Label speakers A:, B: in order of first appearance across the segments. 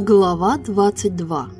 A: Глава 22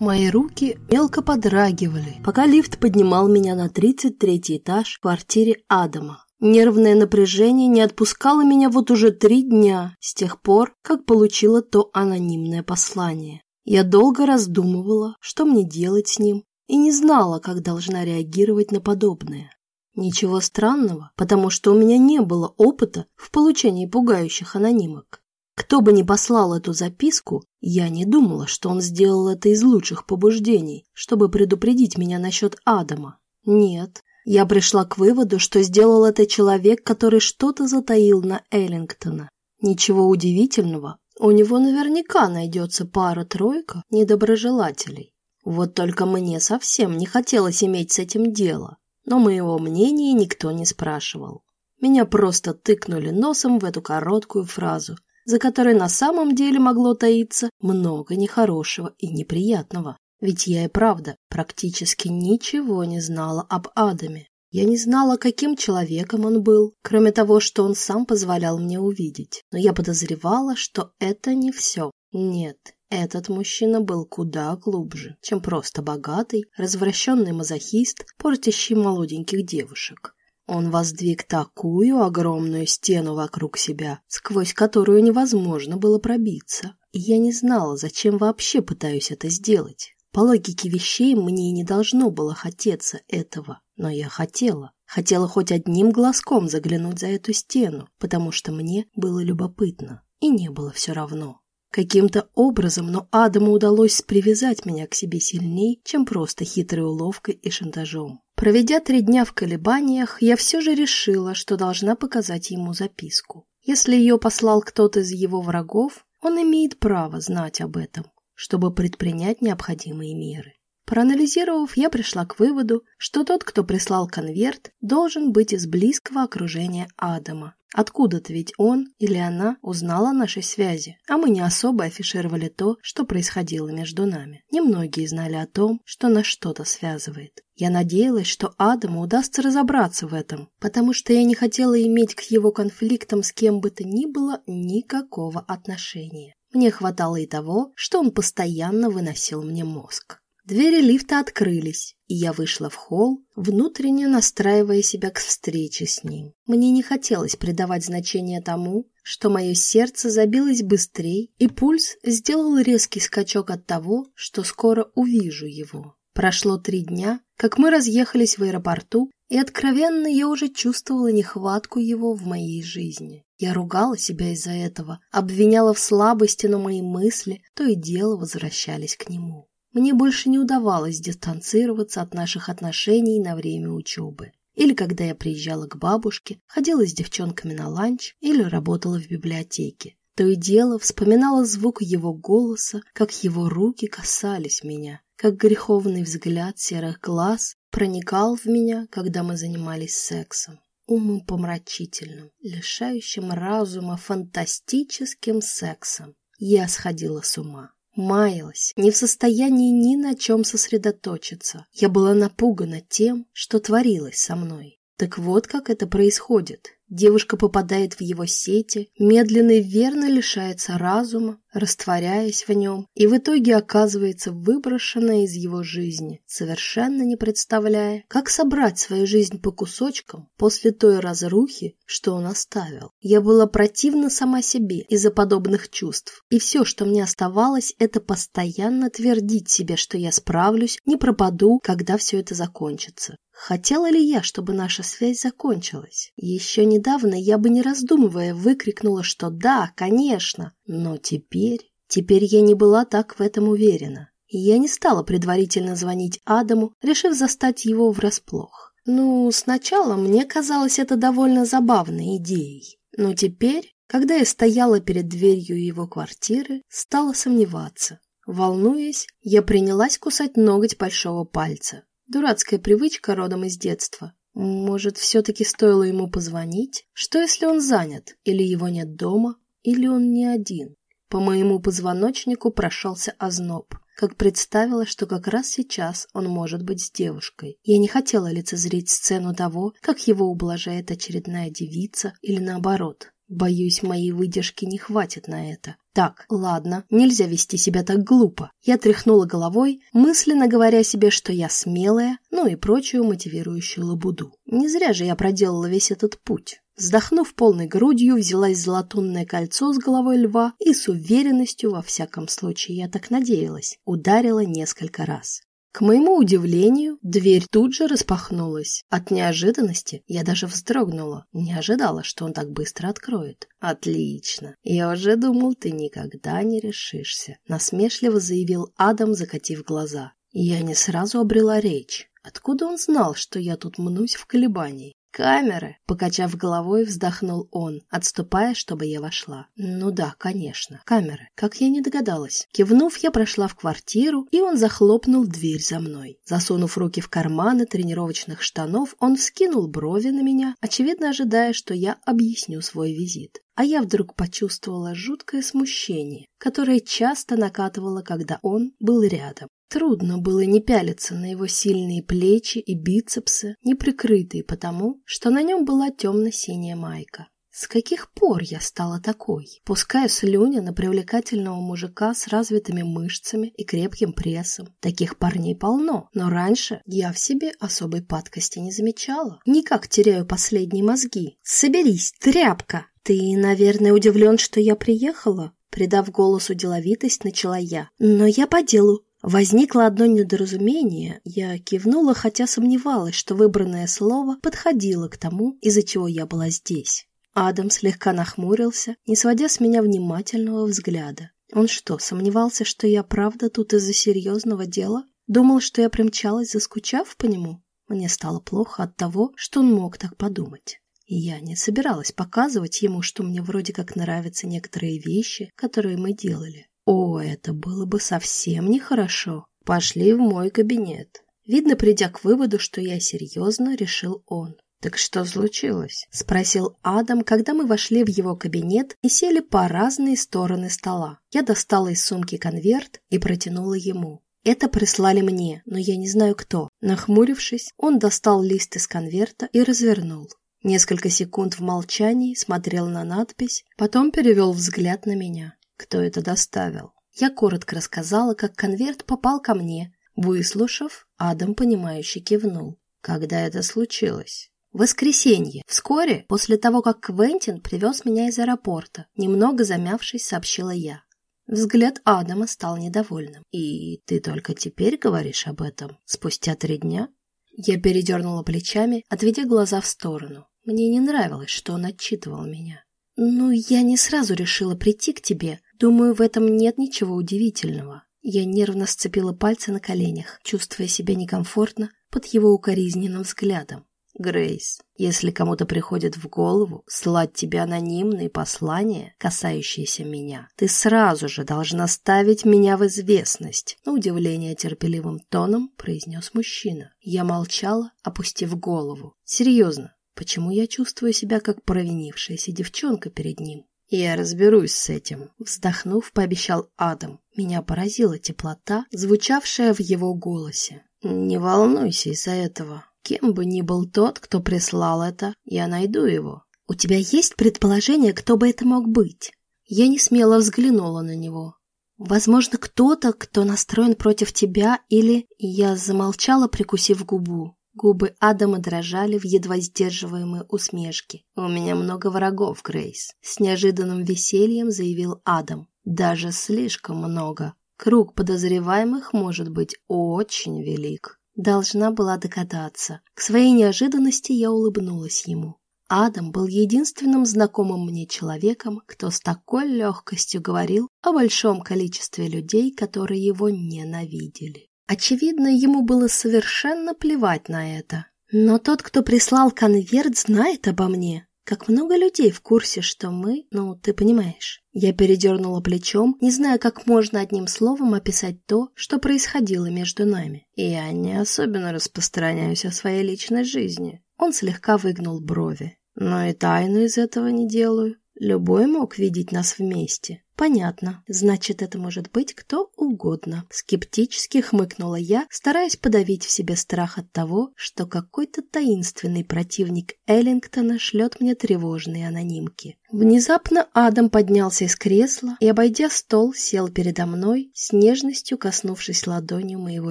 A: Мои руки мелко подрагивали, пока лифт поднимал меня на 33 этаж в квартире Адама. Нервное напряжение не отпускало меня вот уже три дня, с тех пор, как получила то анонимное послание. Я долго раздумывала, что мне делать с ним, и не знала, как должна реагировать на подобное. Ничего странного, потому что у меня не было опыта в получении пугающих анонимок. Кто бы ни послал эту записку, я не думала, что он сделал это из лучших побуждений, чтобы предупредить меня насчет Адама. Нет, я пришла к выводу, что сделал это человек, который что-то затаил на Эллингтона. Ничего удивительного, у него наверняка найдется пара-тройка недоброжелателей. Вот только мне совсем не хотелось иметь с этим дело, но моего мнения никто не спрашивал. Меня просто тыкнули носом в эту короткую фразу, за которой на самом деле могло таиться много нехорошего и неприятного. Ведь я и правда практически ничего не знала об Адаме. Я не знала, каким человеком он был, кроме того, что он сам позволял мне увидеть. Но я подозревала, что это не все. Нет, этот мужчина был куда глубже, чем просто богатый, развращенный мазохист, портящий молоденьких девушек. Он воздвиг такую огромную стену вокруг себя, сквозь которую невозможно было пробиться. И я не знала, зачем вообще пытаюсь это сделать. По логике вещей мне не должно было хотеться этого, но я хотела. Хотела хоть одним глазком заглянуть за эту стену, потому что мне было любопытно, и не было все равно. Каким-то образом, но Адаму удалось привязать меня к себе сильней, чем просто хитрой уловкой и шантажом. Проведя три дня в колебаниях, я все же решила, что должна показать ему записку. Если ее послал кто-то из его врагов, он имеет право знать об этом, чтобы предпринять необходимые меры. Проанализировав, я пришла к выводу, что тот, кто прислал конверт, должен быть из близкого окружения Адама, Откуда-то ведь он или она узнала о нашей связи, а мы не особо афишировали то, что происходило между нами. Немногие знали о том, что нас что-то связывает. Я надеялась, что Адаму удастся разобраться в этом, потому что я не хотела иметь к его конфликтам с кем бы то ни было никакого отношения. Мне хватало и того, что он постоянно выносил мне мозг. Двери лифта открылись, и я вышла в холл, внутренне настраивая себя к встрече с ним. Мне не хотелось придавать значение тому, что мое сердце забилось быстрее, и пульс сделал резкий скачок от того, что скоро увижу его. Прошло три дня, как мы разъехались в аэропорту, и откровенно я уже чувствовала нехватку его в моей жизни. Я ругала себя из-за этого, обвиняла в слабости, но мои мысли то и дело возвращались к нему. Мне больше не удавалось дистанцироваться от наших отношений на время учебы. Или когда я приезжала к бабушке, ходила с девчонками на ланч или работала в библиотеке. То и дело вспоминала звук его голоса, как его руки касались меня, как греховный взгляд серых глаз проникал в меня, когда мы занимались сексом. Умопомрачительным, лишающим разума фантастическим сексом. Я сходила с ума. Маялась, не в состоянии ни на чем сосредоточиться. Я была напугана тем, что творилось со мной. Так вот как это происходит. Девушка попадает в его сети, медленно и верно лишается разума, растворяясь в нем, и в итоге оказывается выброшенная из его жизни, совершенно не представляя, как собрать свою жизнь по кусочкам после той разрухи, что он оставил. Я была противна сама себе из-за подобных чувств, и все, что мне оставалось, это постоянно твердить себе, что я справлюсь, не пропаду, когда все это закончится. Хотела ли я, чтобы наша связь закончилась? Еще недавно я бы не раздумывая выкрикнула, что да, конечно, но теперь... Теперь я не была так в этом уверена. Я не стала предварительно звонить Адаму, решив застать его врасплох. Ну, сначала мне казалось это довольно забавной идеей. Но теперь, когда я стояла перед дверью его квартиры, стала сомневаться. Волнуясь, я принялась кусать ноготь большого пальца. Дурацкая привычка родом из детства. Может, все-таки стоило ему позвонить? Что, если он занят? Или его нет дома? Или он не один? По моему позвоночнику прошелся озноб, как представила, что как раз сейчас он может быть с девушкой. Я не хотела лицезреть сцену того, как его ублажает очередная девица, или наоборот. Боюсь, моей выдержки не хватит на это. Так, ладно, нельзя вести себя так глупо. Я тряхнула головой, мысленно говоря себе, что я смелая, ну и прочую мотивирующую лабуду. Не зря же я проделала весь этот путь. Вздохнув полной грудью, взялась за латунное кольцо с головой льва и с уверенностью, во всяком случае, я так надеялась, ударила несколько раз. К моему удивлению, дверь тут же распахнулась. От неожиданности я даже вздрогнула. Не ожидала, что он так быстро откроет. «Отлично! Я уже думал, ты никогда не решишься», — насмешливо заявил Адам, закатив глаза. Я не сразу обрела речь. Откуда он знал, что я тут мнусь в колебании? «Камеры!» — покачав головой, вздохнул он, отступая, чтобы я вошла. «Ну да, конечно, камеры. Как я не догадалась». Кивнув, я прошла в квартиру, и он захлопнул дверь за мной. Засунув руки в карманы тренировочных штанов, он вскинул брови на меня, очевидно ожидая, что я объясню свой визит. А я вдруг почувствовала жуткое смущение, которое часто накатывало, когда он был рядом. Трудно было не пялиться на его сильные плечи и бицепсы, не прикрытые потому, что на нем была темно-синяя майка. С каких пор я стала такой? Пускаю слюня на привлекательного мужика с развитыми мышцами и крепким прессом. Таких парней полно, но раньше я в себе особой падкости не замечала. Никак теряю последние мозги. Соберись, тряпка! Ты, наверное, удивлен, что я приехала? Придав голосу деловитость, начала я. Но я по делу. Возникло одно недоразумение. Я кивнула, хотя сомневалась, что выбранное слово подходило к тому, из-за чего я была здесь. Адам слегка нахмурился, не сводя с меня внимательного взгляда. Он что, сомневался, что я правда тут из-за серьезного дела? Думал, что я примчалась, заскучав по нему? Мне стало плохо от того, что он мог так подумать. Я не собиралась показывать ему, что мне вроде как нравятся некоторые вещи, которые мы делали. О, это было бы совсем нехорошо. Пошли в мой кабинет. Видно, придя к выводу, что я серьезно, решил он. «Так что случилось?» – спросил Адам, когда мы вошли в его кабинет и сели по разные стороны стола. Я достала из сумки конверт и протянула ему. Это прислали мне, но я не знаю кто. Нахмурившись, он достал лист из конверта и развернул. Несколько секунд в молчании смотрел на надпись, потом перевел взгляд на меня кто это доставил. Я коротко рассказала, как конверт попал ко мне. Выслушав, Адам, понимающе кивнул. Когда это случилось? Воскресенье, вскоре после того, как Квентин привез меня из аэропорта, немного замявшись, сообщила я. Взгляд Адама стал недовольным. «И ты только теперь говоришь об этом? Спустя три дня?» Я передернула плечами, отведя глаза в сторону. Мне не нравилось, что он отчитывал меня. «Ну, я не сразу решила прийти к тебе. Думаю, в этом нет ничего удивительного». Я нервно сцепила пальцы на коленях, чувствуя себя некомфортно под его укоризненным взглядом. Грейс, если кому-то приходит в голову слать тебе анонимные послания, касающиеся меня, ты сразу же должна ставить меня в известность. На удивление терпеливым тоном произнес мужчина. Я молчала, опустив голову. Серьезно, Почему я чувствую себя как провинившаяся девчонка перед ним? «Я разберусь с этим», — вздохнув, пообещал Адам. Меня поразила теплота, звучавшая в его голосе. «Не волнуйся из-за этого. Кем бы ни был тот, кто прислал это, я найду его». «У тебя есть предположение, кто бы это мог быть?» Я не смело взглянула на него. «Возможно, кто-то, кто настроен против тебя, или...» Я замолчала, прикусив губу. Губы Адама дрожали в едва сдерживаемой усмешке. «У меня много врагов, Грейс», — с неожиданным весельем заявил Адам. «Даже слишком много. Круг подозреваемых может быть очень велик». Должна была догадаться. К своей неожиданности я улыбнулась ему. Адам был единственным знакомым мне человеком, кто с такой легкостью говорил о большом количестве людей, которые его ненавидели. Очевидно, ему было совершенно плевать на это. Но тот, кто прислал конверт, знает обо мне. Как много людей в курсе, что мы, ну, ты понимаешь. Я передернула плечом, не зная, как можно одним словом описать то, что происходило между нами. Я не особенно распространяюсь о своей личной жизни. Он слегка выгнул брови. Но и тайну из этого не делаю. Любой мог видеть нас вместе. Понятно. Значит, это может быть кто угодно. Скептически хмыкнула я, стараясь подавить в себе страх от того, что какой-то таинственный противник Эллингтона шлет мне тревожные анонимки. Внезапно Адам поднялся из кресла и, обойдя стол, сел передо мной, с нежностью коснувшись ладонью моего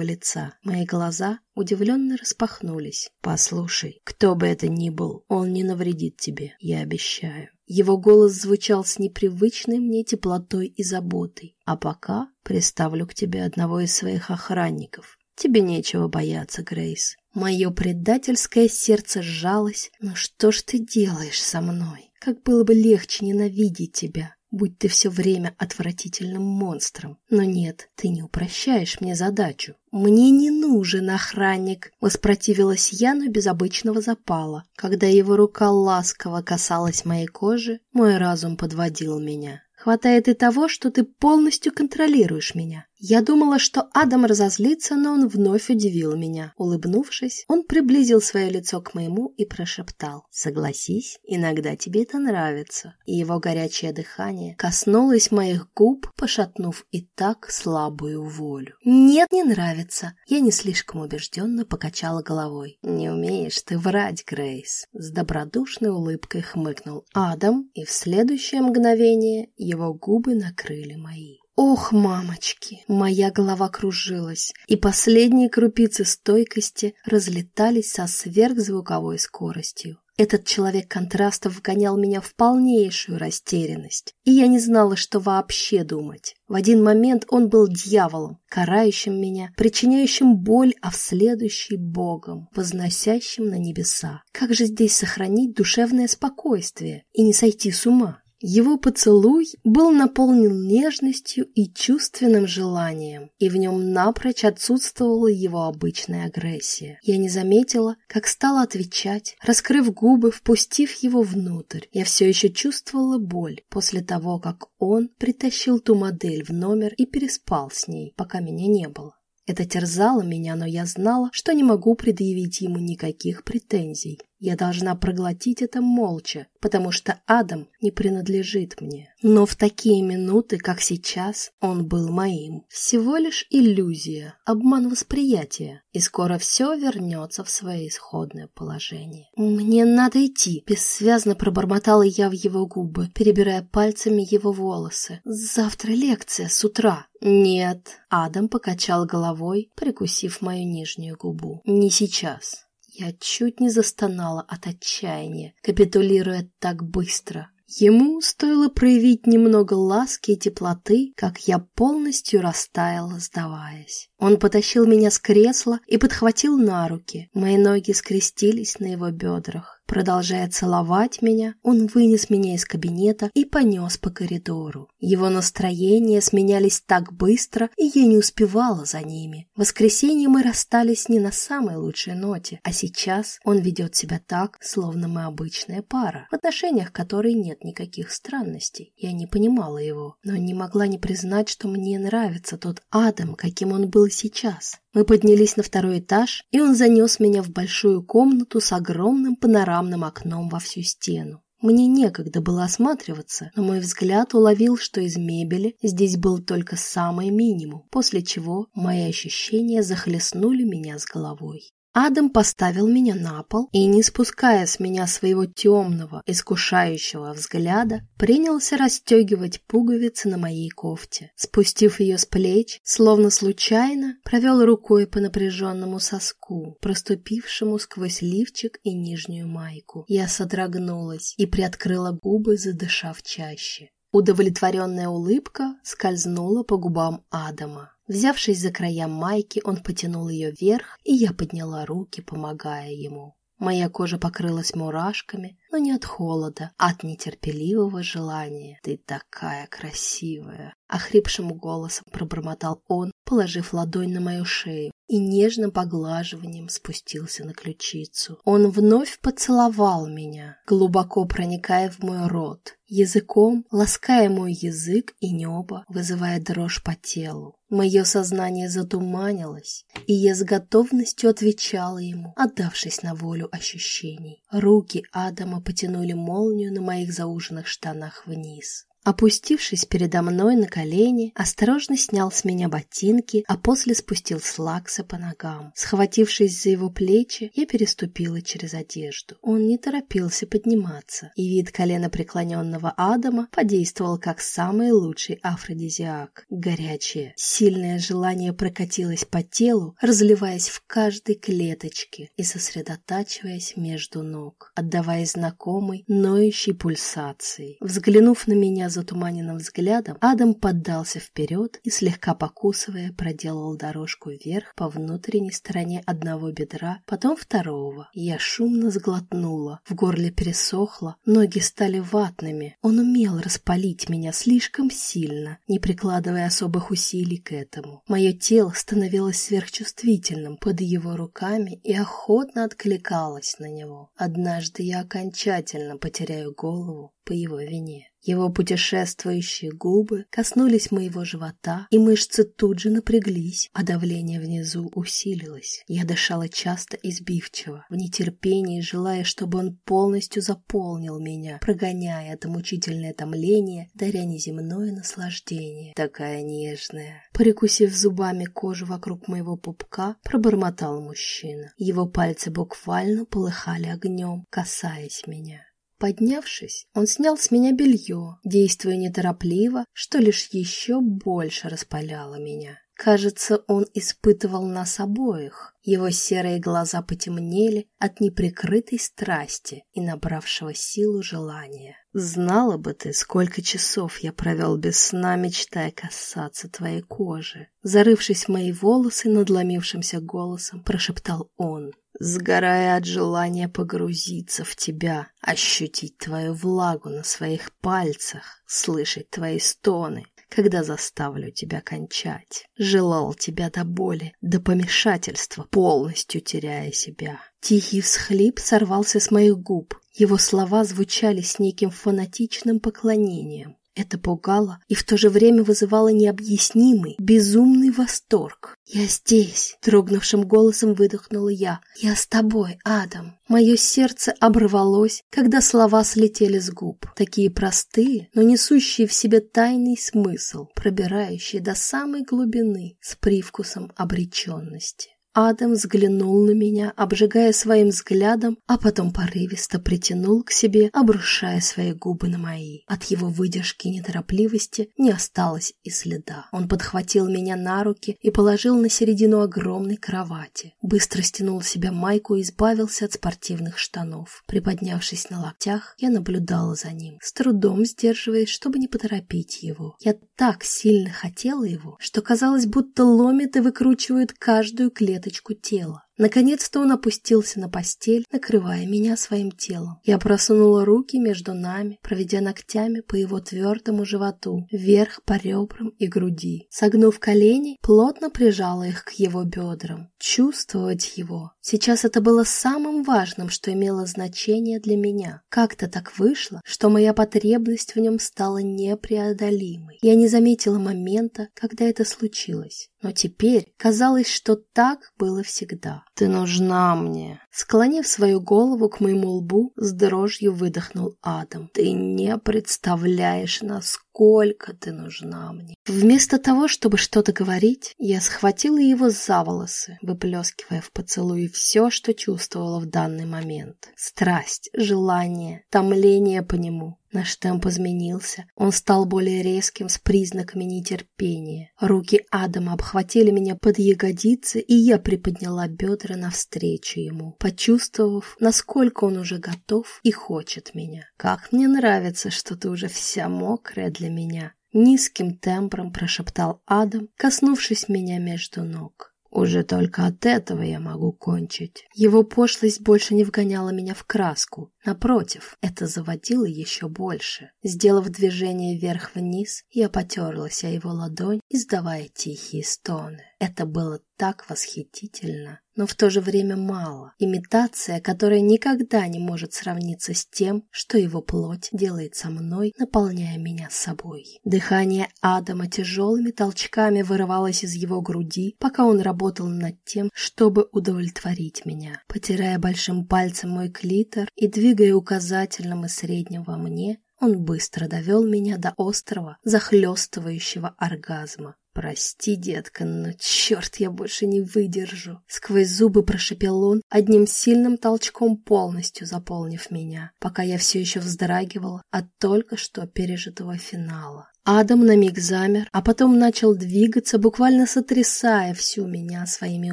A: лица. Мои глаза удивленно распахнулись. «Послушай, кто бы это ни был, он не навредит тебе, я обещаю». Его голос звучал с непривычной мне теплотой и заботой. «А пока приставлю к тебе одного из своих охранников. Тебе нечего бояться, Грейс». Мое предательское сердце сжалось. «Ну что ж ты делаешь со мной? Как было бы легче ненавидеть тебя, будь ты все время отвратительным монстром. Но нет, ты не упрощаешь мне задачу. Мне не нужен охранник, воспротивилась я, но без обычного запала. Когда его рука ласково касалась моей кожи, мой разум подводил меня. Хватает и того, что ты полностью контролируешь меня. Я думала, что Адам разозлится, но он вновь удивил меня. Улыбнувшись, он приблизил свое лицо к моему и прошептал. «Согласись, иногда тебе это нравится». И его горячее дыхание коснулось моих губ, пошатнув и так слабую волю. «Нет, не нравится». Я не слишком убежденно покачала головой. «Не умеешь ты врать, Грейс». С добродушной улыбкой хмыкнул Адам, и в следующее мгновение его губы накрыли мои. Ох, мамочки, моя голова кружилась, и последние крупицы стойкости разлетались со сверхзвуковой скоростью. Этот человек контрастов вгонял меня в полнейшую растерянность, и я не знала, что вообще думать. В один момент он был дьяволом, карающим меня, причиняющим боль, а в следующий — Богом, возносящим на небеса. Как же здесь сохранить душевное спокойствие и не сойти с ума? Его поцелуй был наполнен нежностью и чувственным желанием, и в нем напрочь отсутствовала его обычная агрессия. Я не заметила, как стала отвечать, раскрыв губы, впустив его внутрь. Я все еще чувствовала боль после того, как он притащил ту модель в номер и переспал с ней, пока меня не было. Это терзало меня, но я знала, что не могу предъявить ему никаких претензий. Я должна проглотить это молча, потому что Адам не принадлежит мне. Но в такие минуты, как сейчас, он был моим. Всего лишь иллюзия, обман восприятия, и скоро все вернется в свое исходное положение. «Мне надо идти», — бессвязно пробормотала я в его губы, перебирая пальцами его волосы. «Завтра лекция с утра». «Нет», — Адам покачал головой, прикусив мою нижнюю губу. «Не сейчас». Я чуть не застонала от отчаяния, капитулируя так быстро. Ему стоило проявить немного ласки и теплоты, как я полностью растаяла, сдаваясь. Он потащил меня с кресла и подхватил на руки. Мои ноги скрестились на его бедрах. Продолжая целовать меня, он вынес меня из кабинета и понес по коридору. Его настроения сменялись так быстро, и я не успевала за ними. В воскресенье мы расстались не на самой лучшей ноте, а сейчас он ведет себя так, словно мы обычная пара, в отношениях которой нет никаких странностей. Я не понимала его, но не могла не признать, что мне нравится тот Адам, каким он был сейчас. Мы поднялись на второй этаж, и он занес меня в большую комнату с огромным панорамным окном во всю стену. Мне некогда было осматриваться, но мой взгляд уловил, что из мебели здесь был только самый минимум, после чего мои ощущения захлестнули меня с головой. Адам поставил меня на пол и, не спуская с меня своего темного, искушающего взгляда, принялся расстегивать пуговицы на моей кофте. Спустив ее с плеч, словно случайно, провел рукой по напряженному соску, проступившему сквозь лифчик и нижнюю майку. Я содрогнулась и приоткрыла губы, задышав чаще. Удовлетворенная улыбка скользнула по губам Адама. Взявшись за края майки, он потянул ее вверх, и я подняла руки, помогая ему. Моя кожа покрылась мурашками, но не от холода, а от нетерпеливого желания. «Ты такая красивая!» — охрипшим голосом пробормотал он, положив ладонь на мою шею. и нежным поглаживанием спустился на ключицу. Он вновь поцеловал меня, глубоко проникая в мой рот, языком лаская мой язык и небо, вызывая дрожь по телу. Мое сознание затуманилось, и я с готовностью отвечала ему, отдавшись на волю ощущений. Руки Адама потянули молнию на моих зауженных штанах вниз. Опустившись передо мной на колени, осторожно снял с меня ботинки, а после спустил слаксы по ногам. Схватившись за его плечи, я переступила через одежду. Он не торопился подниматься, и вид колена преклоненного Адама подействовал как самый лучший афродизиак. Горячее, сильное желание прокатилось по телу, разливаясь в каждой клеточке и сосредотачиваясь между ног, отдавая знакомой, ноющей пульсации. Взглянув на меня затуманенным взглядом, Адам поддался вперед и, слегка покусывая, проделал дорожку вверх по внутренней стороне одного бедра, потом второго. Я шумно сглотнула, в горле пересохло, ноги стали ватными. Он умел распалить меня слишком сильно, не прикладывая особых усилий к этому. Мое тело становилось сверхчувствительным под его руками и охотно откликалось на него. Однажды я окончательно потеряю голову по его вине. Его путешествующие губы коснулись моего живота, и мышцы тут же напряглись, а давление внизу усилилось. Я дышала часто и сбивчиво, в нетерпении, желая, чтобы он полностью заполнил меня, прогоняя это мучительное томление, даря неземное наслаждение. Такая нежная. Прикусив зубами кожу вокруг моего пупка, пробормотал мужчина. Его пальцы буквально полыхали огнем, касаясь меня. Поднявшись, он снял с меня белье, действуя неторопливо, что лишь еще больше распаляло меня. Кажется, он испытывал нас обоих. Его серые глаза потемнели от неприкрытой страсти и набравшего силу желания. Знала бы ты, сколько часов я провел без сна, мечтая касаться твоей кожи. Зарывшись в мои волосы надломившимся голосом, прошептал он сгорая от желания погрузиться в тебя, ощутить твою влагу на своих пальцах, слышать твои стоны, когда заставлю тебя кончать. Желал тебя до боли, до помешательства, полностью теряя себя. Тихий всхлип сорвался с моих губ. Его слова звучали с неким фанатичным поклонением. Это пугало и в то же время вызывало необъяснимый, безумный восторг. «Я здесь!» — дрогнувшим голосом выдохнула я. «Я с тобой, Адам!» Мое сердце оборвалось, когда слова слетели с губ. Такие простые, но несущие в себе тайный смысл, пробирающие до самой глубины с привкусом обреченности. Адам взглянул на меня, обжигая своим взглядом, а потом порывисто притянул к себе, обрушая свои губы на мои. От его выдержки и неторопливости не осталось и следа. Он подхватил меня на руки и положил на середину огромной кровати. Быстро стянул с себя майку и избавился от спортивных штанов. Приподнявшись на локтях, я наблюдала за ним, с трудом сдерживаясь, чтобы не поторопить его. Я так сильно хотела его, что казалось, будто ломит и выкручивает каждую клетку клеточку тела. Наконец-то он опустился на постель, накрывая меня своим телом. Я просунула руки между нами, проведя ногтями по его твердому животу, вверх по ребрам и груди. Согнув колени, плотно прижала их к его бедрам. Чувствовать его. Сейчас это было самым важным, что имело значение для меня. Как-то так вышло, что моя потребность в нем стала непреодолимой. Я не заметила момента, когда это случилось. Но теперь казалось, что так было всегда. «Ты нужна мне!» Склонив свою голову к моему лбу, с дрожью выдохнул Адам. «Ты не представляешь, насколько ты нужна мне!» Вместо того, чтобы что-то говорить, я схватила его за волосы, выплескивая в поцелуй все, что чувствовала в данный момент. Страсть, желание, томление по нему. Наш темп изменился. Он стал более резким, с признаками нетерпения. Руки Адама обхватили меня под ягодицы, и я приподняла бедра навстречу ему, почувствовав, насколько он уже готов и хочет меня. «Как мне нравится, что ты уже вся мокрая для меня!» Низким тембром прошептал Адам, коснувшись меня между ног. Уже только от этого я могу кончить. Его пошлость больше не вгоняла меня в краску. Напротив, это заводило еще больше. Сделав движение вверх-вниз, я потерлась о его ладонь, издавая тихие стоны. Это было так восхитительно, но в то же время мало. Имитация, которая никогда не может сравниться с тем, что его плоть делает со мной, наполняя меня собой. Дыхание Адама тяжелыми толчками вырывалось из его груди, пока он работал над тем, чтобы удовлетворить меня. Потирая большим пальцем мой клитор и двигая указательным и средним во мне, он быстро довел меня до острого, захлестывающего оргазма. «Прости, детка, но черт, я больше не выдержу!» Сквозь зубы прошепел он, одним сильным толчком полностью заполнив меня, пока я все еще вздрагивала от только что пережитого финала. Адам на миг замер, а потом начал двигаться, буквально сотрясая всю меня своими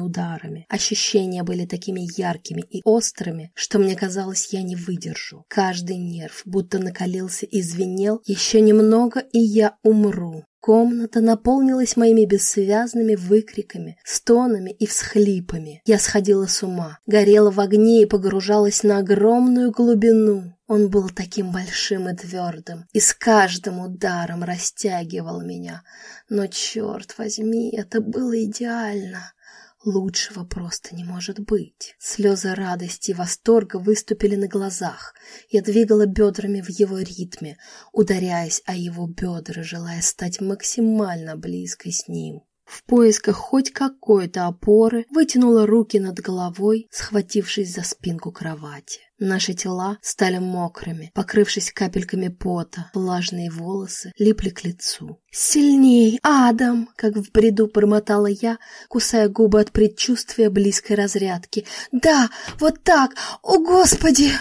A: ударами. Ощущения были такими яркими и острыми, что мне казалось, я не выдержу. Каждый нерв будто накалился и звенел. Еще немного, и я умру. Комната наполнилась моими бессвязными выкриками, стонами и всхлипами. Я сходила с ума, горела в огне и погружалась на огромную глубину. Он был таким большим и твердым, и с каждым ударом растягивал меня. Но, черт возьми, это было идеально. Лучшего просто не может быть. Слезы радости и восторга выступили на глазах. Я двигала бедрами в его ритме, ударяясь о его бедра, желая стать максимально близкой с ним. В поисках хоть какой-то опоры вытянула руки над головой, схватившись за спинку кровати. Наши тела стали мокрыми, покрывшись капельками пота, влажные волосы липли к лицу. «Сильней, Адам!» — как в бреду промотала я, кусая губы от предчувствия близкой разрядки. «Да, вот так! О, Господи!»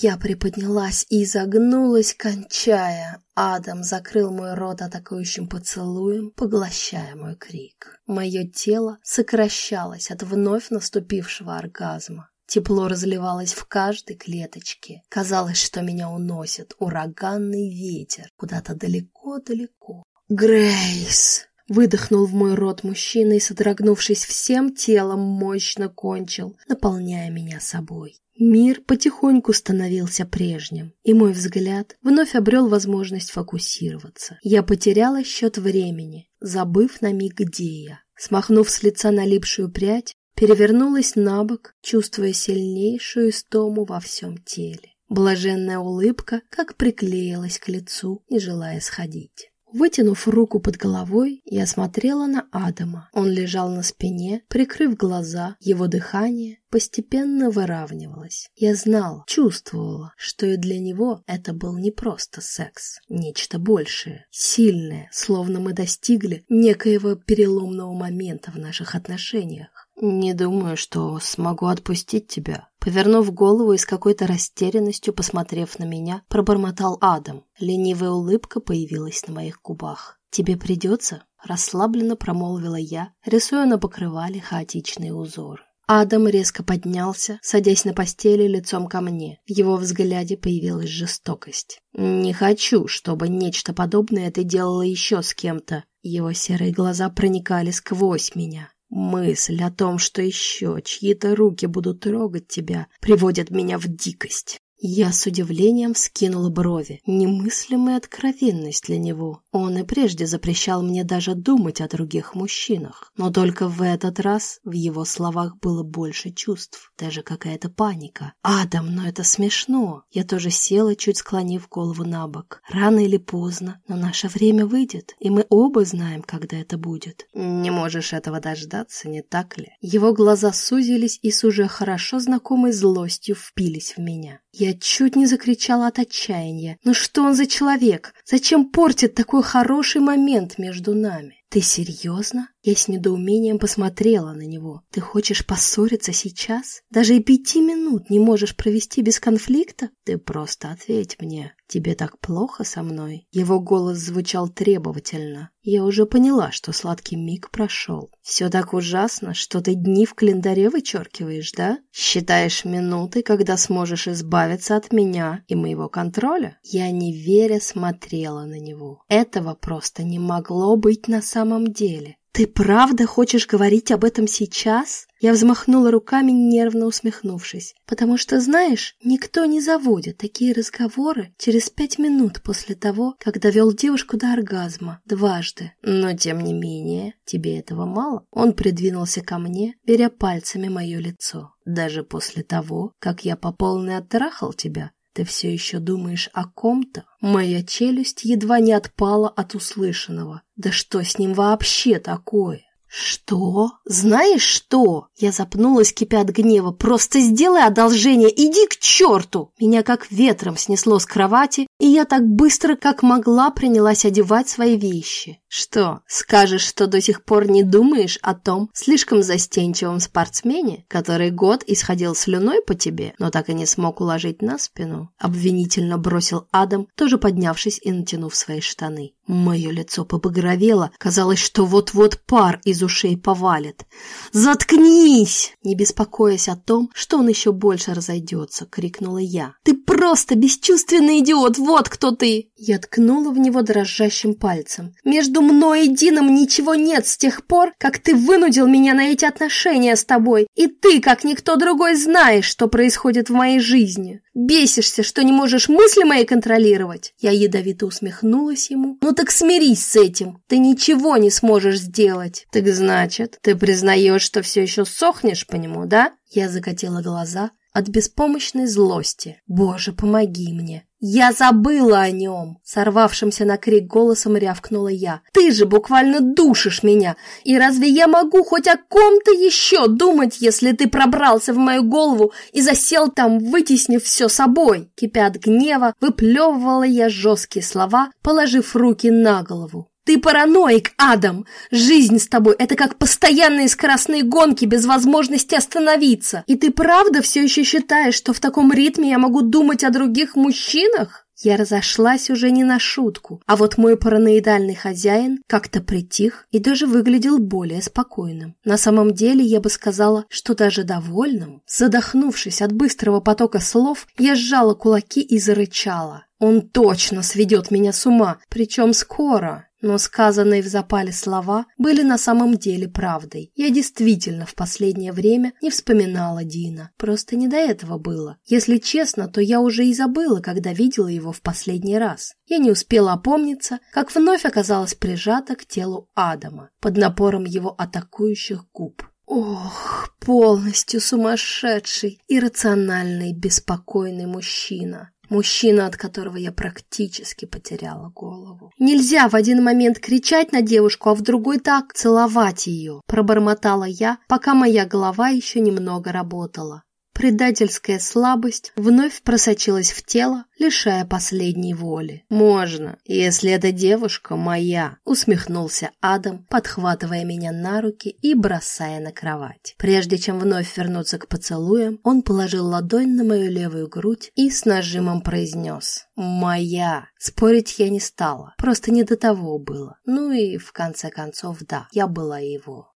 A: Я приподнялась и изогнулась, кончая. Адам закрыл мой рот атакующим поцелуем, поглощая мой крик. Мое тело сокращалось от вновь наступившего оргазма. Тепло разливалось в каждой клеточке. Казалось, что меня уносит ураганный ветер куда-то далеко-далеко. «Грейс!» Выдохнул в мой рот мужчина и, содрогнувшись всем телом, мощно кончил, наполняя меня собой. Мир потихоньку становился прежним, и мой взгляд вновь обрел возможность фокусироваться. Я потеряла счет времени, забыв на миг, где я. Смахнув с лица налипшую прядь, перевернулась на бок, чувствуя сильнейшую истому во всем теле. Блаженная улыбка как приклеилась к лицу, не желая сходить. Вытянув руку под головой, я смотрела на Адама. Он лежал на спине, прикрыв глаза, его дыхание постепенно выравнивалось. Я знала, чувствовала, что и для него это был не просто секс, нечто большее, сильное, словно мы достигли некоего переломного момента в наших отношениях. «Не думаю, что смогу отпустить тебя». Повернув голову и с какой-то растерянностью, посмотрев на меня, пробормотал Адам. Ленивая улыбка появилась на моих губах. «Тебе придется?» – расслабленно промолвила я, рисуя на покрывале хаотичные узоры. Адам резко поднялся, садясь на постели лицом ко мне. В его взгляде появилась жестокость. «Не хочу, чтобы нечто подобное ты делала еще с кем-то». Его серые глаза проникали сквозь меня. Мысль о том, что еще чьи-то руки будут трогать тебя, приводит меня в дикость. Я с удивлением вскинула брови. Немыслимая откровенность для него. Он и прежде запрещал мне даже думать о других мужчинах. Но только в этот раз в его словах было больше чувств, даже какая-то паника. «Адам, но это смешно!» Я тоже села, чуть склонив голову на бок. «Рано или поздно, но наше время выйдет, и мы оба знаем, когда это будет». «Не можешь этого дождаться, не так ли?» Его глаза сузились и с уже хорошо знакомой злостью впились в меня. Я чуть не закричала от отчаяния. «Ну что он за человек? Зачем портит такой хороший момент между нами?» «Ты серьезно?» Я с недоумением посмотрела на него. «Ты хочешь поссориться сейчас? Даже и пяти минут не можешь провести без конфликта? Ты просто ответь мне. Тебе так плохо со мной?» Его голос звучал требовательно. Я уже поняла, что сладкий миг прошел. «Все так ужасно, что ты дни в календаре вычеркиваешь, да? Считаешь минуты, когда сможешь избавиться от меня и моего контроля?» Я не веря смотрела на него. Этого просто не могло быть на самом деле. «Ты правда хочешь говорить об этом сейчас?» Я взмахнула руками, нервно усмехнувшись. «Потому что, знаешь, никто не заводит такие разговоры через пять минут после того, как довел девушку до оргазма дважды. Но, тем не менее, тебе этого мало?» Он придвинулся ко мне, беря пальцами мое лицо. «Даже после того, как я по полной оттрахал тебя, ты все еще думаешь о ком-то? Моя челюсть едва не отпала от услышанного. Да что с ним вообще такое? «Что? Знаешь что?» Я запнулась, кипя от гнева. «Просто сделай одолжение, иди к черту!» Меня как ветром снесло с кровати, и я так быстро, как могла, принялась одевать свои вещи. «Что, скажешь, что до сих пор не думаешь о том слишком застенчивом спортсмене, который год исходил слюной по тебе, но так и не смог уложить на спину?» Обвинительно бросил Адам, тоже поднявшись и натянув свои штаны. Мое лицо побагровело, казалось, что вот-вот пар из ушей повалит. «Заткнись!» Не беспокоясь о том, что он еще больше разойдется, крикнула я. «Ты просто бесчувственный идиот, вот кто ты!» Я ткнула в него дрожащим пальцем. «Между мной и Дином ничего нет с тех пор, как ты вынудил меня на эти отношения с тобой, и ты, как никто другой, знаешь, что происходит в моей жизни. Бесишься, что не можешь мысли мои контролировать?» Я ядовито усмехнулась ему. «Ну так смирись с этим, ты ничего не сможешь сделать». «Так значит, ты признаешь, что все еще сохнешь по нему, да?» Я закатила глаза, от беспомощной злости. «Боже, помоги мне!» «Я забыла о нем!» Сорвавшимся на крик голосом рявкнула я. «Ты же буквально душишь меня! И разве я могу хоть о ком-то еще думать, если ты пробрался в мою голову и засел там, вытеснив все собой?» Кипя от гнева, выплевывала я жесткие слова, положив руки на голову. Ты параноик, Адам! Жизнь с тобой — это как постоянные скоростные гонки без возможности остановиться. И ты правда все еще считаешь, что в таком ритме я могу думать о других мужчинах? Я разошлась уже не на шутку, а вот мой параноидальный хозяин как-то притих и даже выглядел более спокойным. На самом деле я бы сказала, что даже довольным. Задохнувшись от быстрого потока слов, я сжала кулаки и зарычала. Он точно сведет меня с ума, причем скоро. Но сказанные в запале слова были на самом деле правдой. Я действительно в последнее время не вспоминала Дина. Просто не до этого было. Если честно, то я уже и забыла, когда видела его в последний раз. Я не успела опомниться, как вновь оказалась прижата к телу Адама под напором его атакующих губ. Ох, полностью сумасшедший, иррациональный, беспокойный мужчина. Мужчина, от которого я практически потеряла голову. Нельзя в один момент кричать на девушку, а в другой так целовать ее, пробормотала я, пока моя голова еще немного работала. Предательская слабость вновь просочилась в тело, лишая последней воли. «Можно, если эта девушка моя», — усмехнулся Адам, подхватывая меня на руки и бросая на кровать. Прежде чем вновь вернуться к поцелуям, он положил ладонь на мою левую грудь и с нажимом произнес «Моя». Спорить я не стала, просто не до того было. Ну и, в конце концов, да, я была его.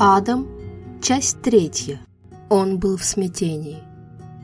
A: Адам, часть третья. Он был в смятении.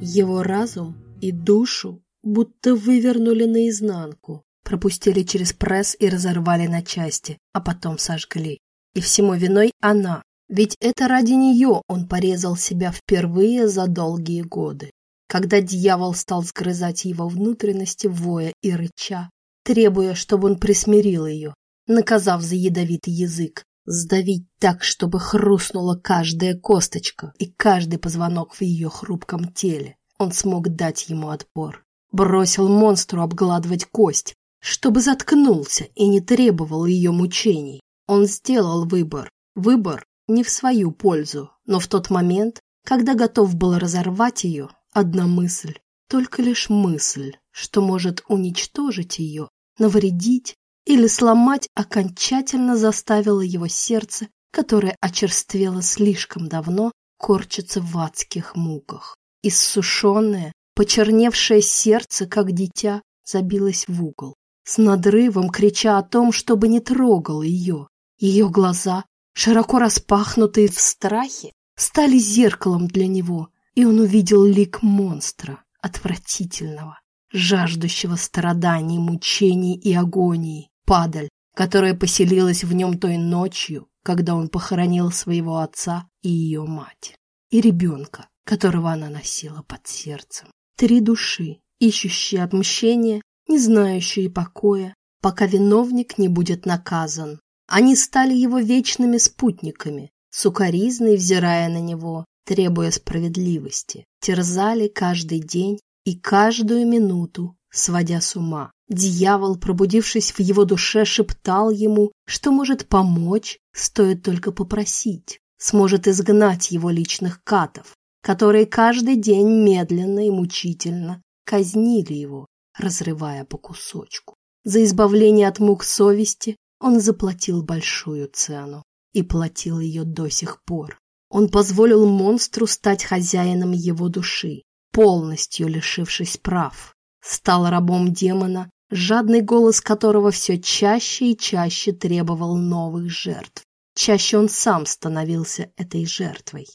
A: Его разум и душу будто вывернули наизнанку, пропустили через пресс и разорвали на части, а потом сожгли. И всему виной она, ведь это ради нее он порезал себя впервые за долгие годы. Когда дьявол стал сгрызать его внутренности, воя и рыча, требуя, чтобы он присмирил ее, наказав за ядовитый язык, Сдавить так, чтобы хрустнула каждая косточка и каждый позвонок в ее хрупком теле. Он смог дать ему отпор. Бросил монстру обгладывать кость, чтобы заткнулся и не требовал ее мучений. Он сделал выбор. Выбор не в свою пользу, но в тот момент, когда готов был разорвать ее, одна мысль, только лишь мысль, что может уничтожить ее, навредить или сломать окончательно заставило его сердце, которое очерствело слишком давно, корчиться в адских муках. Иссушенное, почерневшее сердце, как дитя, забилось в угол, с надрывом крича о том, чтобы не трогал ее. Ее глаза, широко распахнутые в страхе, стали зеркалом для него, и он увидел лик монстра, отвратительного, жаждущего страданий, мучений и агонии, падаль, которая поселилась в нем той ночью, когда он похоронил своего отца и ее мать, и ребенка, которого она носила под сердцем. Три души, ищущие отмщения, не знающие покоя, пока виновник не будет наказан. Они стали его вечными спутниками, сукоризной взирая на него, требуя справедливости, терзали каждый день и каждую минуту, сводя с ума. Дьявол, пробудившись в его душе, шептал ему, что может помочь, стоит только попросить, сможет изгнать его личных катов, которые каждый день медленно и мучительно казнили его, разрывая по кусочку. За избавление от мук совести он заплатил большую цену и платил ее до сих пор. Он позволил монстру стать хозяином его души, полностью лишившись прав. Стал рабом демона, жадный голос которого все чаще и чаще требовал новых жертв. Чаще он сам становился этой жертвой.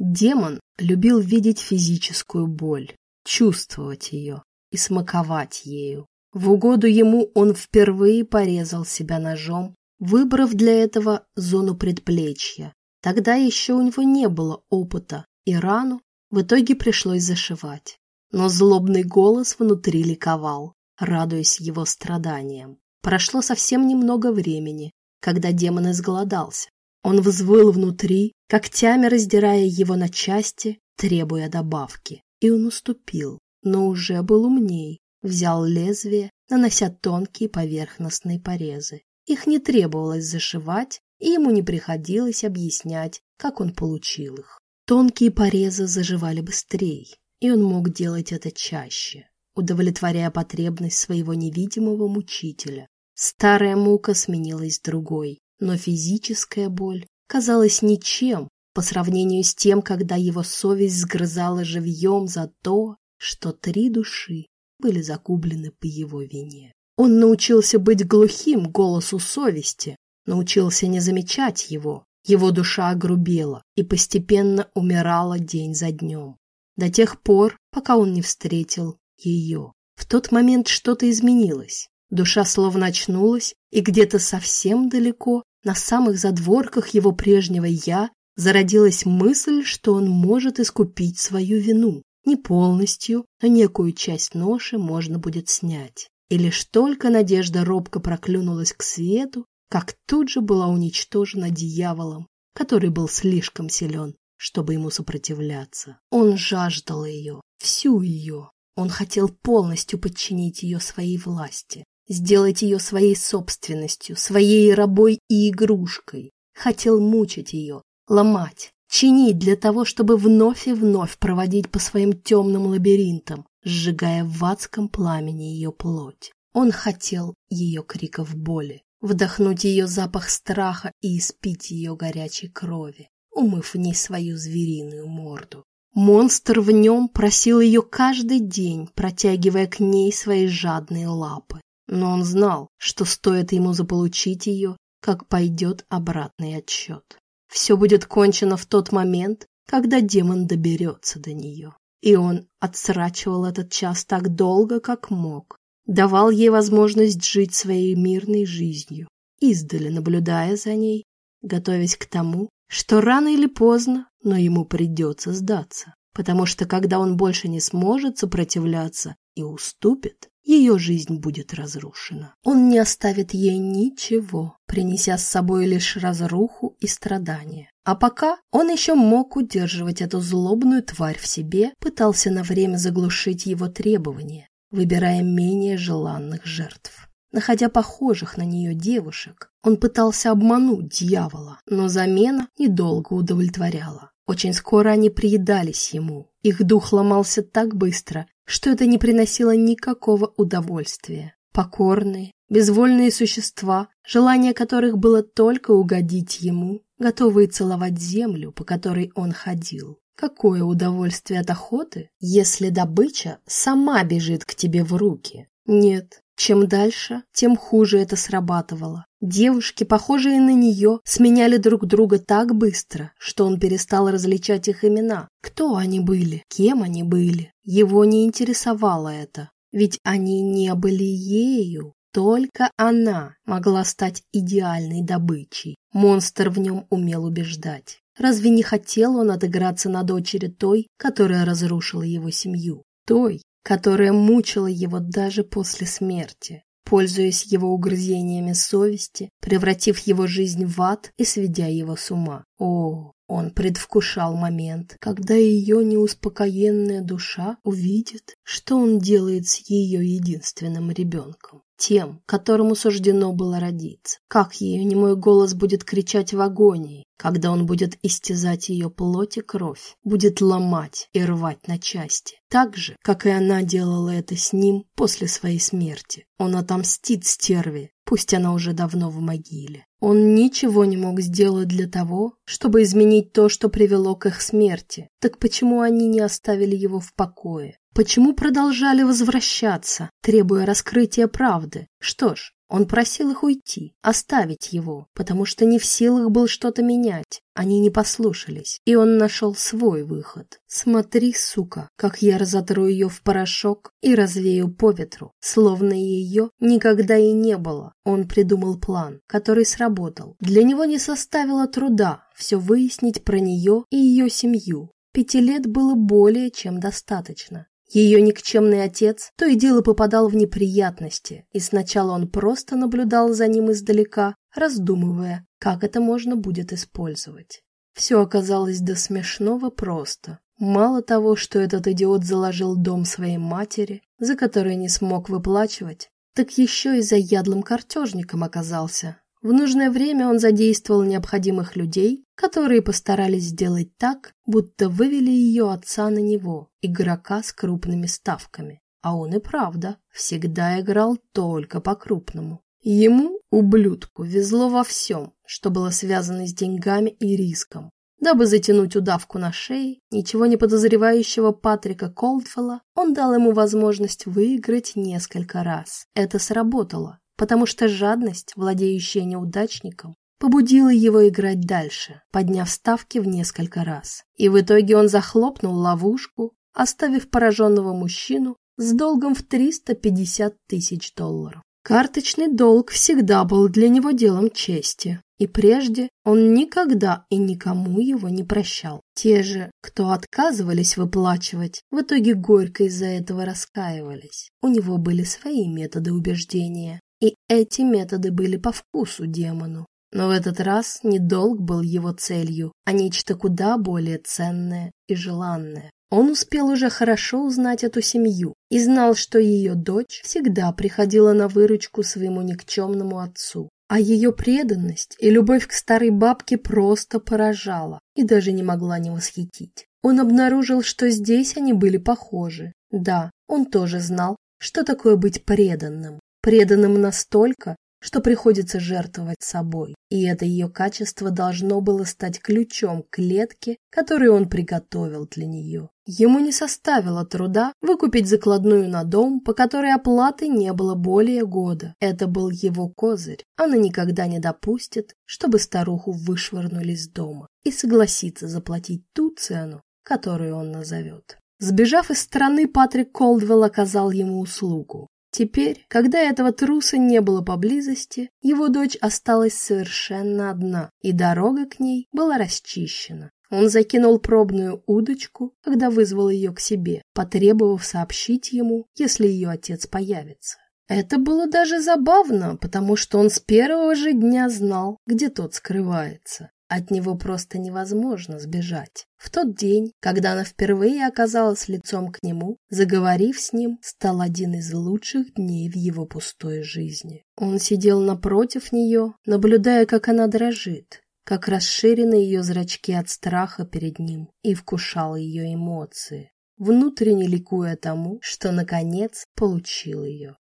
A: Демон любил видеть физическую боль, чувствовать ее и смаковать ею. В угоду ему он впервые порезал себя ножом, выбрав для этого зону предплечья. Тогда еще у него не было опыта, и рану в итоге пришлось зашивать. Но злобный голос внутри ликовал, радуясь его страданиям. Прошло совсем немного времени, когда демон изголодался. Он взвыл внутри, когтями раздирая его на части, требуя добавки. И он уступил, но уже был умней, взял лезвие, нанося тонкие поверхностные порезы. Их не требовалось зашивать, и ему не приходилось объяснять, как он получил их. Тонкие порезы заживали быстрее, и он мог делать это чаще, удовлетворяя потребность своего невидимого мучителя. Старая мука сменилась другой, но физическая боль казалась ничем по сравнению с тем, когда его совесть сгрызала живьем за то, что три души были загублены по его вине. Он научился быть глухим голосу совести, научился не замечать его. Его душа огрубела и постепенно умирала день за днем, до тех пор, пока он не встретил ее. В тот момент что-то изменилось. Душа словно очнулась, и где-то совсем далеко, на самых задворках его прежнего «я», зародилась мысль, что он может искупить свою вину. Не полностью, но некую часть ноши можно будет снять. И лишь только надежда робко проклюнулась к свету, как тут же была уничтожена дьяволом, который был слишком силен, чтобы ему сопротивляться. Он жаждал ее, всю ее. Он хотел полностью подчинить ее своей власти, сделать ее своей собственностью, своей рабой и игрушкой. Хотел мучить ее, ломать, чинить для того, чтобы вновь и вновь проводить по своим темным лабиринтам, сжигая в адском пламени ее плоть. Он хотел ее криков боли, вдохнуть ее запах страха и испить ее горячей крови, умыв в ней свою звериную морду. Монстр в нем просил ее каждый день, протягивая к ней свои жадные лапы. Но он знал, что стоит ему заполучить ее, как пойдет обратный отсчет. Все будет кончено в тот момент, когда демон доберется до нее. И он отсрачивал этот час так долго, как мог, давал ей возможность жить своей мирной жизнью, издали наблюдая за ней, готовясь к тому, что рано или поздно, но ему придется сдаться, потому что когда он больше не сможет сопротивляться и уступит, ее жизнь будет разрушена. Он не оставит ей ничего, принеся с собой лишь разруху и страдания. А пока он еще мог удерживать эту злобную тварь в себе, пытался на время заглушить его требования, выбирая менее желанных жертв. Находя похожих на нее девушек, он пытался обмануть дьявола, но замена недолго удовлетворяла. Очень скоро они приедались ему. Их дух ломался так быстро, что это не приносило никакого удовольствия. Покорные, безвольные существа, желание которых было только угодить ему, готовые целовать землю, по которой он ходил. Какое удовольствие от охоты, если добыча сама бежит к тебе в руки? Нет, чем дальше, тем хуже это срабатывало. Девушки, похожие на нее, сменяли друг друга так быстро, что он перестал различать их имена. Кто они были, кем они были. Его не интересовало это, ведь они не были ею. Только она могла стать идеальной добычей. Монстр в нем умел убеждать. Разве не хотел он отыграться на дочери той, которая разрушила его семью? Той, которая мучила его даже после смерти, пользуясь его угрызениями совести, превратив его жизнь в ад и сведя его с ума. О, он предвкушал момент, когда ее неуспокоенная душа увидит, что он делает с ее единственным ребенком тем, которому суждено было родиться. Как ее немой голос будет кричать в агонии, когда он будет истязать ее плоть и кровь, будет ломать и рвать на части. Так же, как и она делала это с ним после своей смерти. Он отомстит стерве, пусть она уже давно в могиле. Он ничего не мог сделать для того, чтобы изменить то, что привело к их смерти. Так почему они не оставили его в покое? Почему продолжали возвращаться, требуя раскрытия правды? Что ж, он просил их уйти, оставить его, потому что не в силах был что-то менять. Они не послушались, и он нашел свой выход. Смотри, сука, как я разотру ее в порошок и развею по ветру, словно ее никогда и не было. Он придумал план, который сработал. Для него не составило труда все выяснить про нее и ее семью. Пяти лет было более чем достаточно. Ее никчемный отец то и дело попадал в неприятности, и сначала он просто наблюдал за ним издалека, раздумывая, как это можно будет использовать. Все оказалось до смешного просто. Мало того, что этот идиот заложил дом своей матери, за который не смог выплачивать, так еще и заядлым картежником оказался, в нужное время он задействовал необходимых людей, которые постарались сделать так, будто вывели ее отца на него, игрока с крупными ставками. А он и правда всегда играл только по-крупному. Ему, ублюдку, везло во всем, что было связано с деньгами и риском. Дабы затянуть удавку на шее, ничего не подозревающего Патрика Колдфелла, он дал ему возможность выиграть несколько раз. Это сработало, потому что жадность, владеющая неудачником, побудила его играть дальше, подняв ставки в несколько раз. И в итоге он захлопнул ловушку, оставив пораженного мужчину с долгом в 350 тысяч долларов. Карточный долг всегда был для него делом чести, и прежде он никогда и никому его не прощал. Те же, кто отказывались выплачивать, в итоге горько из-за этого раскаивались. У него были свои методы убеждения, и эти методы были по вкусу демону. Но в этот раз не долг был его целью, а нечто куда более ценное и желанное. Он успел уже хорошо узнать эту семью и знал, что ее дочь всегда приходила на выручку своему никчемному отцу. А ее преданность и любовь к старой бабке просто поражала и даже не могла не восхитить. Он обнаружил, что здесь они были похожи. Да, он тоже знал, что такое быть преданным преданным настолько, что приходится жертвовать собой. И это ее качество должно было стать ключом к клетке, которую он приготовил для нее. Ему не составило труда выкупить закладную на дом, по которой оплаты не было более года. Это был его козырь. Она никогда не допустит, чтобы старуху вышвырнули из дома и согласится заплатить ту цену, которую он назовет. Сбежав из страны, Патрик Колдвелл оказал ему услугу. Теперь, когда этого труса не было поблизости, его дочь осталась совершенно одна, и дорога к ней была расчищена. Он закинул пробную удочку, когда вызвал ее к себе, потребовав сообщить ему, если ее отец появится. Это было даже забавно, потому что он с первого же дня знал, где тот скрывается. От него просто невозможно сбежать. В тот день, когда она впервые оказалась лицом к нему, заговорив с ним, стал один из лучших дней в его пустой жизни. Он сидел напротив нее, наблюдая, как она дрожит, как расширены ее зрачки от страха перед ним, и вкушал ее эмоции, внутренне ликуя тому, что, наконец, получил ее.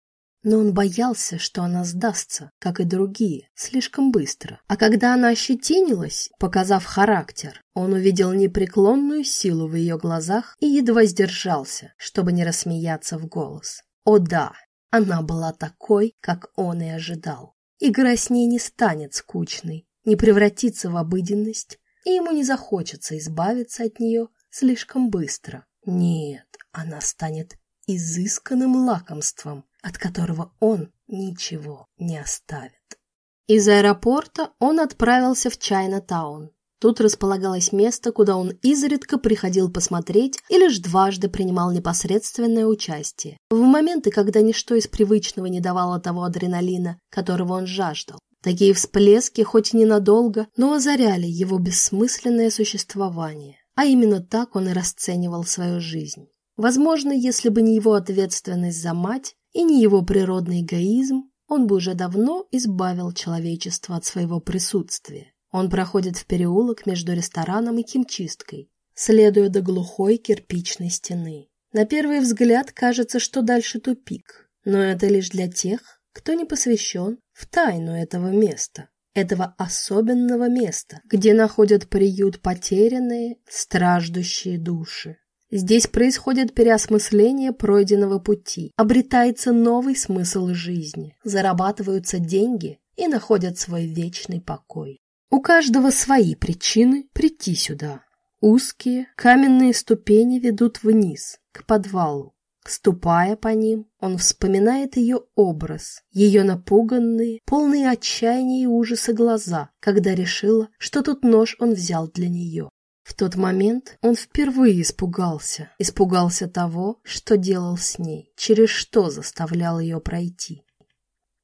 A: Но он боялся, что она сдастся, как и другие, слишком быстро. А когда она ощетинилась, показав характер, он увидел непреклонную силу в ее глазах и едва сдержался, чтобы не рассмеяться в голос. О да, она была такой, как он и ожидал. игра с ней не станет скучной, не превратится в обыденность, и ему не захочется избавиться от нее слишком быстро. Нет, она станет изысканным лакомством, от которого он ничего не оставит. Из аэропорта он отправился в Чайна-таун. Тут располагалось место, куда он изредка приходил посмотреть и лишь дважды принимал непосредственное участие. В моменты, когда ничто из привычного не давало того адреналина, которого он жаждал. Такие всплески, хоть и ненадолго, но озаряли его бессмысленное существование. А именно так он и расценивал свою жизнь. Возможно, если бы не его ответственность за мать и не его природный эгоизм, он бы уже давно избавил человечество от своего присутствия. Он проходит в переулок между рестораном и химчисткой, следуя до глухой кирпичной стены. На первый взгляд кажется, что дальше тупик, но это лишь для тех, кто не посвящен в тайну этого места, этого особенного места, где находят приют потерянные, страждущие души. Здесь происходит переосмысление пройденного пути, обретается новый смысл жизни, зарабатываются деньги и находят свой вечный покой. У каждого свои причины прийти сюда. Узкие каменные ступени ведут вниз, к подвалу. Ступая по ним, он вспоминает ее образ, ее напуганные, полные отчаяния и ужаса глаза, когда решила, что тот нож он взял для нее. В тот момент он впервые испугался, испугался того, что делал с ней, через что заставлял ее пройти.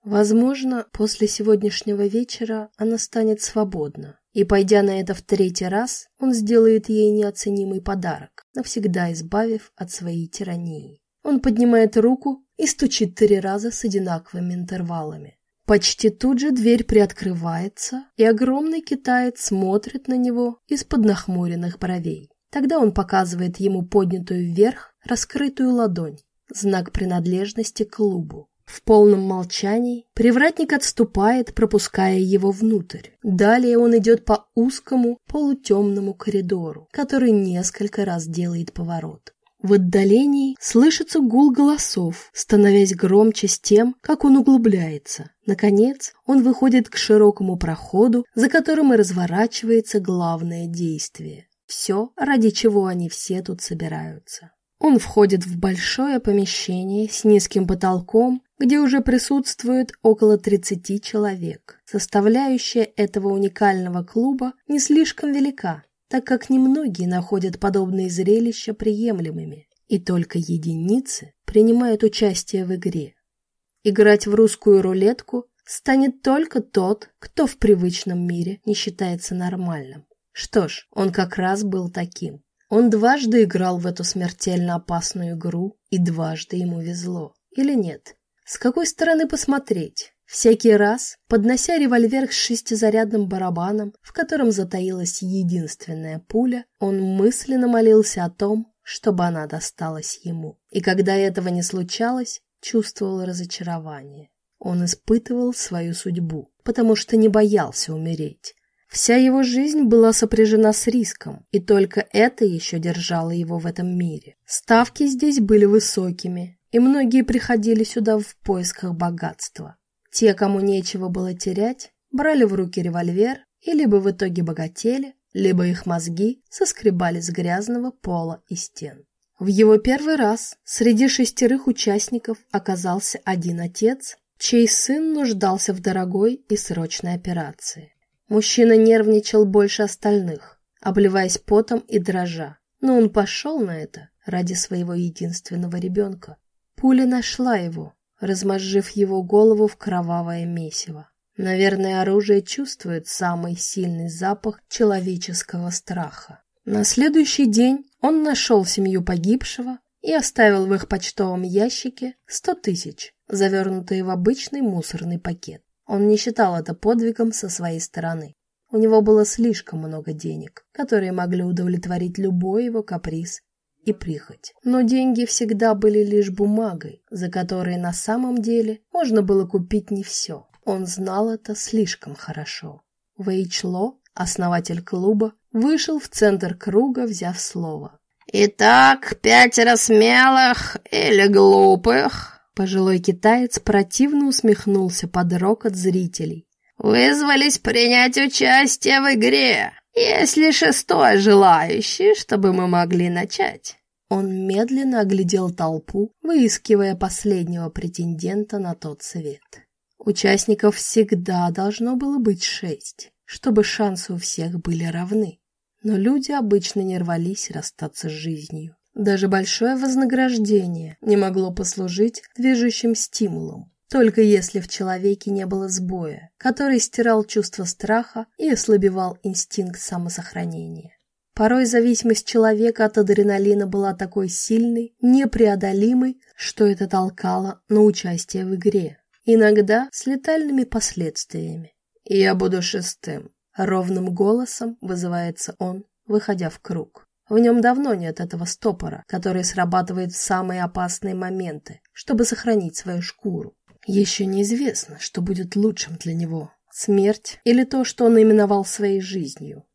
A: Возможно, после сегодняшнего вечера она станет свободна, и, пойдя на это в третий раз, он сделает ей неоценимый подарок, навсегда избавив от своей тирании. Он поднимает руку и стучит три раза с одинаковыми интервалами. Почти тут же дверь приоткрывается, и огромный китаец смотрит на него из-под нахмуренных бровей. Тогда он показывает ему поднятую вверх раскрытую ладонь, знак принадлежности к клубу. В полном молчании привратник отступает, пропуская его внутрь. Далее он идет по узкому полутемному коридору, который несколько раз делает поворот. В отдалении слышится гул голосов, становясь громче с тем, как он углубляется. Наконец, он выходит к широкому проходу, за которым и разворачивается главное действие. Все, ради чего они все тут собираются. Он входит в большое помещение с низким потолком, где уже присутствует около 30 человек. Составляющая этого уникального клуба не слишком велика, так как немногие находят подобные зрелища приемлемыми, и только единицы принимают участие в игре. Играть в русскую рулетку станет только тот, кто в привычном мире не считается нормальным. Что ж, он как раз был таким. Он дважды играл в эту смертельно опасную игру, и дважды ему везло. Или нет? С какой стороны посмотреть? Всякий раз, поднося револьвер с шестизарядным барабаном, в котором затаилась единственная пуля, он мысленно молился о том, чтобы она досталась ему. И когда этого не случалось, чувствовал разочарование. Он испытывал свою судьбу, потому что не боялся умереть. Вся его жизнь была сопряжена с риском, и только это еще держало его в этом мире. Ставки здесь были высокими, и многие приходили сюда в поисках богатства. Те, кому нечего было терять, брали в руки револьвер и либо в итоге богатели, либо их мозги соскребали с грязного пола и стен. В его первый раз среди шестерых участников оказался один отец, чей сын нуждался в дорогой и срочной операции. Мужчина нервничал больше остальных, обливаясь потом и дрожа, но он пошел на это ради своего единственного ребенка. Пуля нашла его, размозжив его голову в кровавое месиво. Наверное, оружие чувствует самый сильный запах человеческого страха. На следующий день он нашел семью погибшего и оставил в их почтовом ящике сто тысяч, завернутые в обычный мусорный пакет. Он не считал это подвигом со своей стороны. У него было слишком много денег, которые могли удовлетворить любой его каприз и прихоть. Но деньги всегда были лишь бумагой, за которые на самом деле можно было купить не все. Он знал это слишком хорошо. Вейчло, основатель клуба, вышел в центр круга, взяв слово.
B: «Итак, пятеро смелых или глупых
A: Пожилой китаец противно усмехнулся под рокот зрителей.
B: «Вызвались принять участие в игре. Есть ли шестой желающий, чтобы мы могли начать?»
A: Он медленно оглядел толпу, выискивая последнего претендента на тот свет. Участников всегда должно было быть шесть, чтобы шансы у всех были равны. Но люди обычно не рвались расстаться с жизнью. Даже большое вознаграждение не могло послужить движущим стимулом, только если в человеке не было сбоя, который стирал чувство страха и ослабевал инстинкт самосохранения. Порой зависимость человека от адреналина была такой сильной, непреодолимой, что это толкало на участие в игре, иногда с летальными последствиями. «Я буду шестым», — ровным голосом вызывается он, выходя в круг. В нем давно нет этого стопора, который срабатывает в самые опасные моменты, чтобы сохранить свою шкуру. Еще неизвестно, что будет лучшим для него – смерть или то, что он именовал своей жизнью.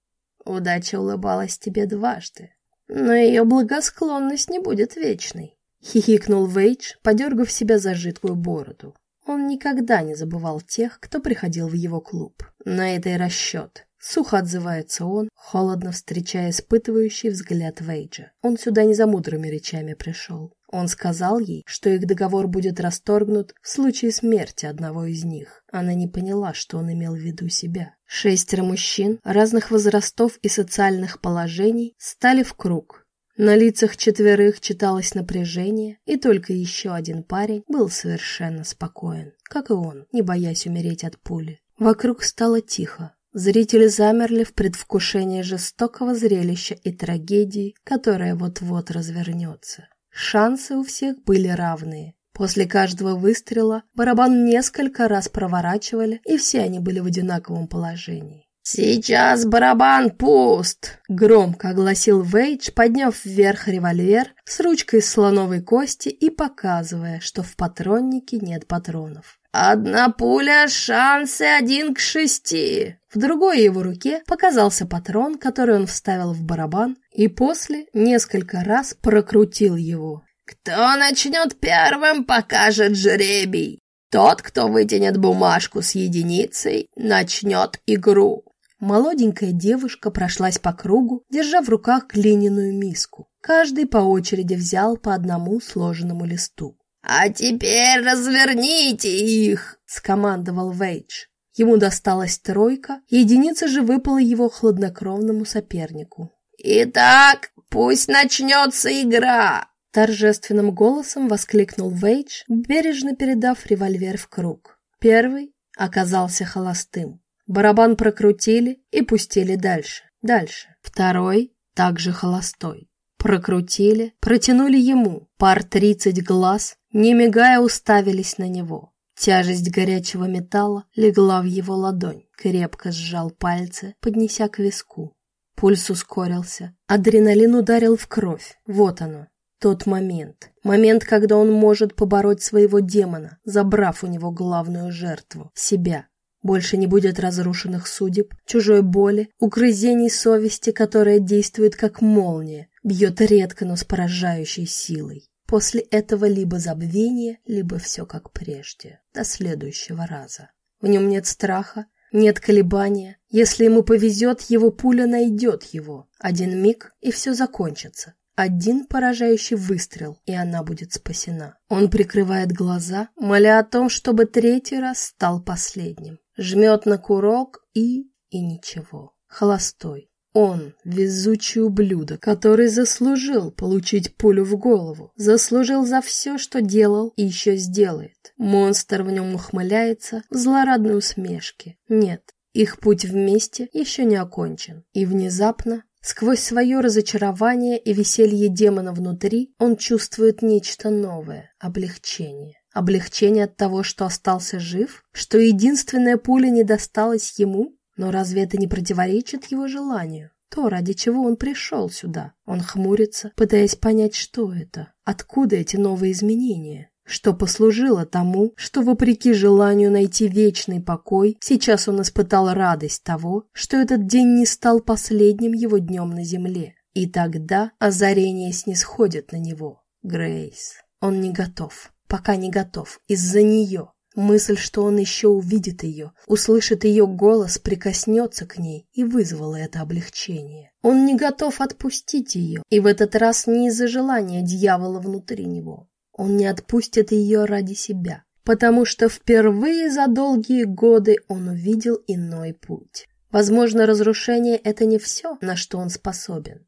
A: Удача улыбалась тебе дважды, но ее благосклонность не будет вечной. Хихикнул Вейдж, подергав себя за жидкую бороду. Он никогда не забывал тех, кто приходил в его клуб. На это и расчет. Сухо отзывается он, холодно встречая испытывающий взгляд Вейджа. Он сюда не за мудрыми речами пришел. Он сказал ей, что их договор будет расторгнут в случае смерти одного из них. Она не поняла, что он имел в виду себя. Шестеро мужчин разных возрастов и социальных положений стали в круг. На лицах четверых читалось напряжение, и только еще один парень был совершенно спокоен, как и он, не боясь умереть от пули. Вокруг стало тихо. Зрители замерли в предвкушении жестокого зрелища и трагедии, которая вот-вот развернется. Шансы у всех были равные. После каждого выстрела барабан несколько раз проворачивали, и все они были в одинаковом положении.
B: «Сейчас барабан пуст!»
A: — громко огласил Вейдж, подняв вверх револьвер с ручкой слоновой кости и показывая, что в патроннике нет патронов.
B: Одна пуля, шансы один к шести.
A: В другой его руке показался патрон, который он вставил в барабан и после несколько раз прокрутил его.
B: Кто начнет первым, покажет жребий. Тот, кто вытянет бумажку с единицей, начнет игру.
A: Молоденькая девушка прошлась по кругу, держа в руках глиняную миску. Каждый по очереди взял по одному сложенному листу.
B: «А теперь разверните их!» — скомандовал Вейдж.
A: Ему досталась тройка, единица же выпала его хладнокровному сопернику.
B: «Итак, пусть начнется игра!»
A: Торжественным голосом воскликнул Вейдж, бережно передав револьвер в круг. Первый оказался холостым. Барабан прокрутили и пустили дальше, дальше. Второй также холостой. Прокрутили, протянули ему. Пар тридцать глаз не мигая, уставились на него. Тяжесть горячего металла легла в его ладонь, крепко сжал пальцы, поднеся к виску. Пульс ускорился, адреналин ударил в кровь. Вот оно, тот момент. Момент, когда он может побороть своего демона, забрав у него главную жертву — себя. Больше не будет разрушенных судеб, чужой боли, угрызений совести, которая действует как молния, бьет редко, но с поражающей силой. После этого либо забвение, либо все как прежде, до следующего раза. В нем нет страха, нет колебания. Если ему повезет, его пуля найдет его. Один миг, и все закончится. Один поражающий выстрел, и она будет спасена. Он прикрывает глаза, моля о том, чтобы третий раз стал последним. Жмет на курок и... и ничего. Холостой. Он — везучий ублюдок, который заслужил получить пулю в голову, заслужил за все, что делал и еще сделает. Монстр в нем ухмыляется в злорадной усмешке. Нет, их путь вместе еще не окончен. И внезапно, сквозь свое разочарование и веселье демона внутри, он чувствует нечто новое — облегчение. Облегчение от того, что остался жив, что единственная пуля не досталась ему, но разве это не противоречит его желанию? То, ради чего он пришел сюда. Он хмурится, пытаясь понять, что это. Откуда эти новые изменения? Что послужило тому, что, вопреки желанию найти вечный покой, сейчас он испытал радость того, что этот день не стал последним его днем на земле. И тогда озарение снисходит на него. Грейс. Он не готов. пока не готов, из-за нее. Мысль, что он еще увидит ее, услышит ее голос, прикоснется к ней, и вызвала это облегчение. Он не готов отпустить ее, и в этот раз не из-за желания дьявола внутри него. Он не отпустит ее ради себя, потому что впервые за долгие годы он увидел иной путь. Возможно, разрушение — это не все, на что он способен.